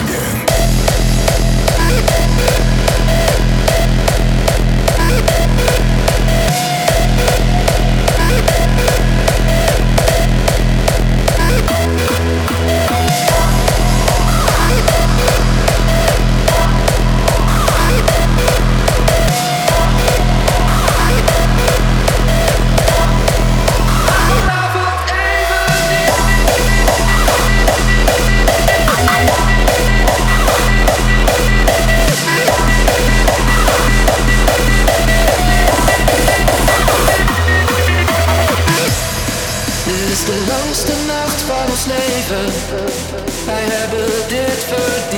again. Dit is de langste nacht van ons leven. Wij hebben dit verdiend.